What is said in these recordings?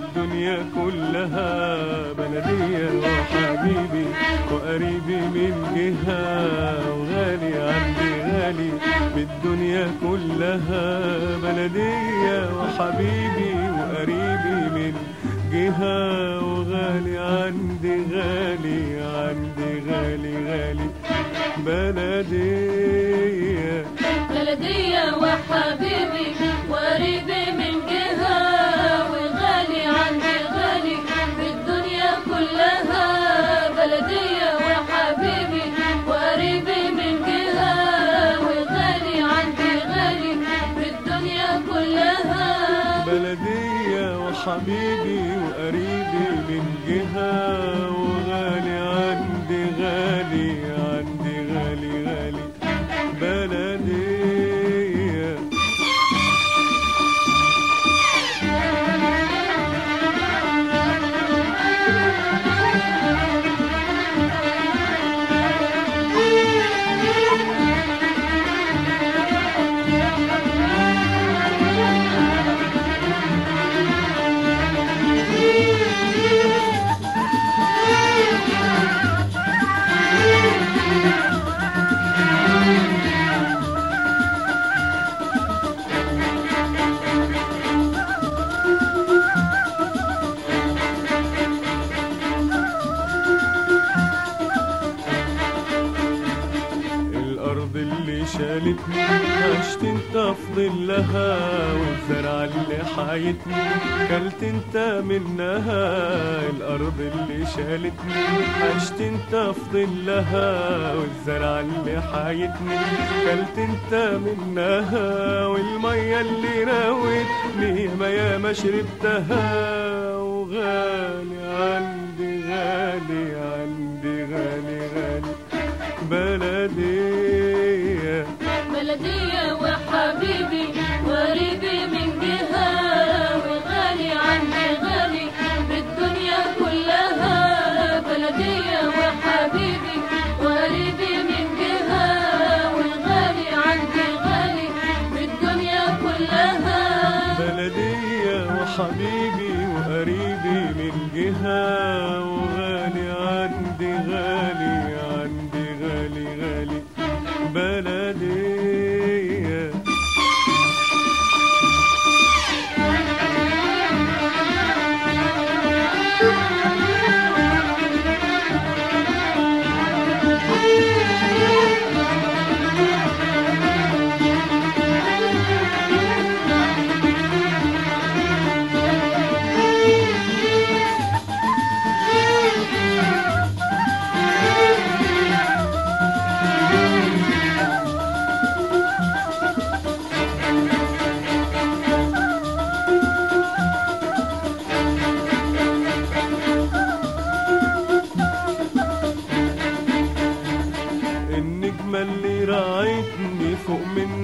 بالدنيا كلها بلدية وحبيبي وقريبي من جهة وغالي عندي غالي بالدنيا كلها بلدية وحبيبي وقريبي من جهة وغالي عندي غالي عندي غالي غالي بلدية. بلدية وحبيبي. بلدية اللي شالتني عشت انت في ظلها والزرع اللي حايتني كلت انت منها الأرض اللي شالتني عشت انت في ظلها والزرع اللي حايتني كلت انت منها والمية اللي راوتني ياما ياما شربتها وغالي عندي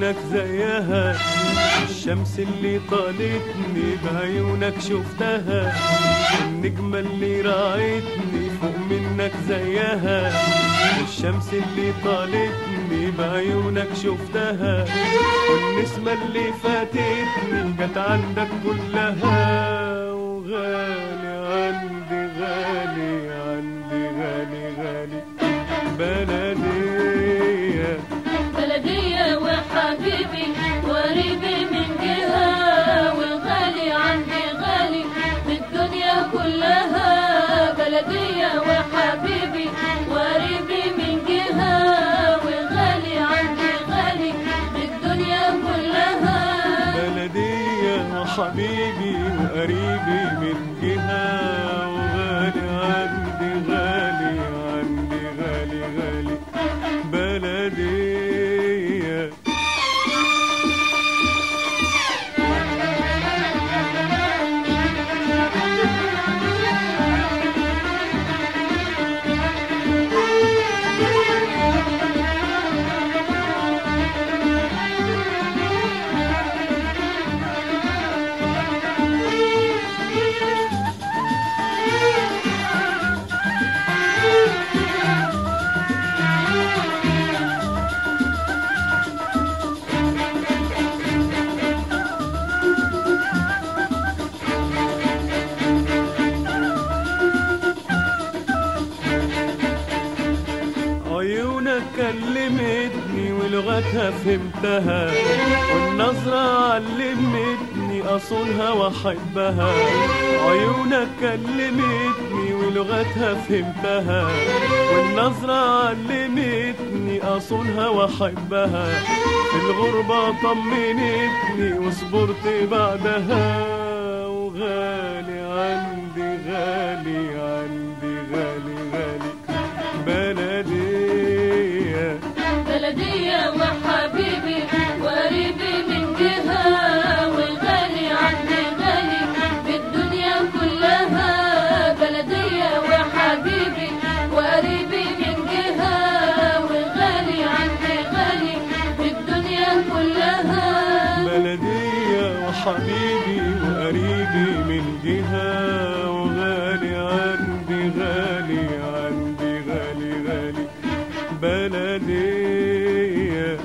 منك زيها. الشمس اللي طالتني بعيونك شفتها. النجمة اللي راعتني فوق منك زيها. الشمس اللي طالتني بعيونك شفتها. والنسمة اللي فاتتني جت عندك كلها. وغالي عندي غالي. وحبيبي وقريبي من جهة. ولغتها فهمتها والنظرة علمتني أصونها وأحبها عيونك كلمتني ولغتها فهمتها والنظرة علمتني أصونها وأحبها في الغربة طمنتني وصبرت بعدها وغالي عندي غالي عندي. بلدية وحبيبي من جهة عندي غالي بالدنيا كلها وحبيبي من جهة عندي غالي بالدنيا كلها وحبيبي وقريبي من جهة بلدية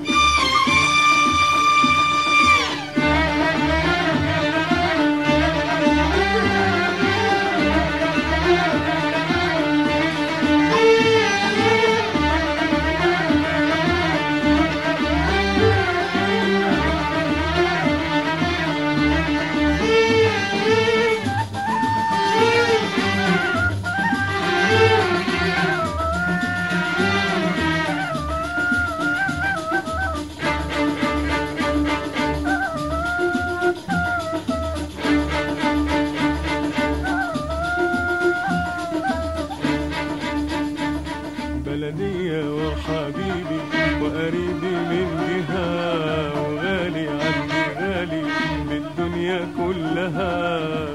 وقريبي من جهة وغالي عندي غالي بالدنيا كلها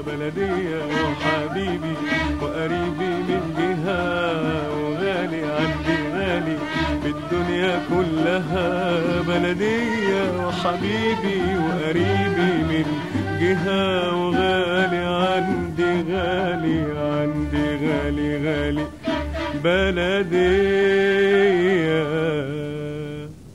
بلدية وحبيبي وقريبي من جهة وغالي عندي غالي بالدنيا كلها بلدية وحبيبي وقريبي من جهة وغالي عندي غالي عندي غالي غالي بلدي